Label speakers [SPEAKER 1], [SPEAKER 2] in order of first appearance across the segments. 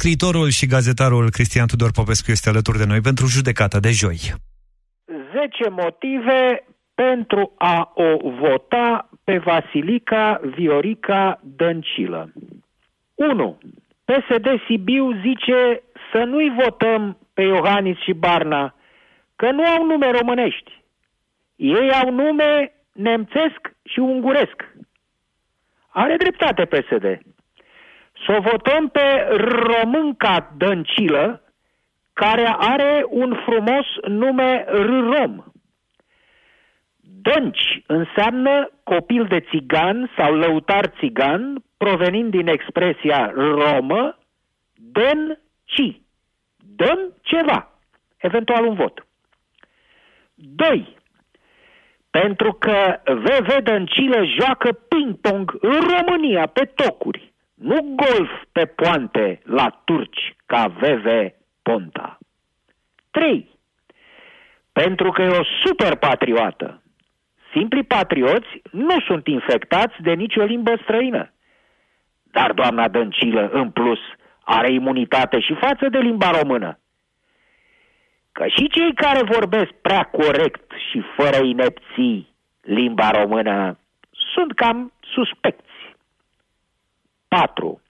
[SPEAKER 1] Scriitorul și gazetarul Cristian Tudor Popescu este alături de noi pentru judecata de joi.
[SPEAKER 2] 10 motive pentru a o vota pe Vasilica Viorica Dăncilă. 1. PSD Sibiu zice să nu-i votăm pe Iohannis și Barna, că nu au nume românești. Ei au nume nemțesc și unguresc. Are dreptate PSD. Să o votăm pe românca Dăncilă, care are un frumos nume Rom. Dănci înseamnă copil de țigan sau lăutar țigan, provenind din expresia romă, den ci. Dăm ceva, eventual un vot. 2. Pentru că VV Dăncilă joacă ping-pong în România pe tocuri, nu golf pe poante la turci ca VV Ponta. 3. Pentru că e o super patriotă. Simpli patrioți nu sunt infectați de nicio limbă străină. Dar doamna Dăncilă, în plus, are imunitate și față de limba română. Că și cei care vorbesc prea corect și fără inepții limba română sunt cam suspecți. 4.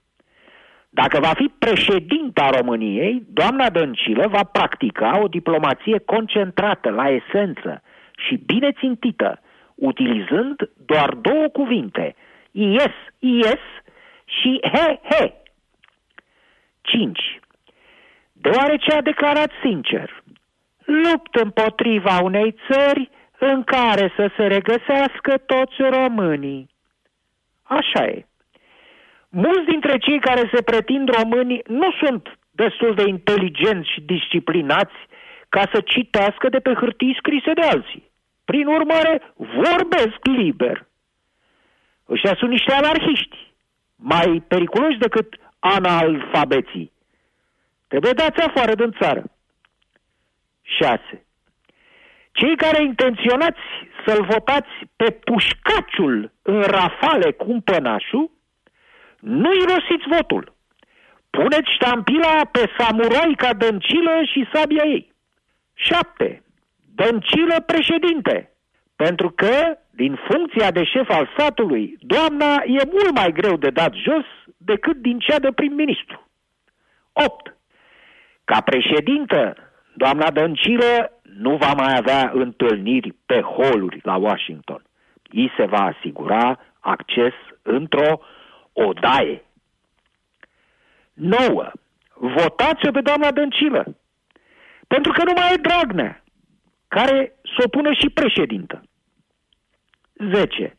[SPEAKER 2] Dacă va fi președinta României, doamna Dăncilă va practica o diplomație concentrată la esență și bine țintită, utilizând doar două cuvinte, yes, yes și he, he. 5. Deoarece a declarat sincer, lupt împotriva unei țări în care să se regăsească toți românii. Așa e. Mulți dintre cei care se pretind români nu sunt destul de inteligenți și disciplinați ca să citească de pe hârtii scrise de alții. Prin urmare, vorbesc liber. Ăștia sunt niște anarhiști, mai periculoși decât analfabeții. Trebuie dați afară din țară. 6. Cei care intenționați să-l votați pe pușcaciul în rafale cu pănașul, nu irosiți votul. Puneți ștampila pe samuroica dăncilă și sabia ei. 7. Dăncilă președinte. Pentru că, din funcția de șef al statului, doamna e mult mai greu de dat jos decât din cea de prim-ministru. 8. Ca președintă, doamna Dăncilă nu va mai avea întâlniri pe holuri la Washington. I se va asigura acces într-o odaie. 9. Votați-o pe doamna Dăncilă. Pentru că nu mai e Dragnea, care să o pună și președintă. 10.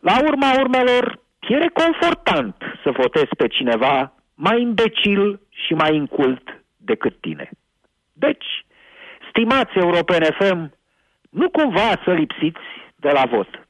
[SPEAKER 2] La urma urmelor, e reconfortant să votezi pe cineva mai imbecil și mai incult decât tine. Deci, stimați europene FM, nu cumva să lipsiți de la vot.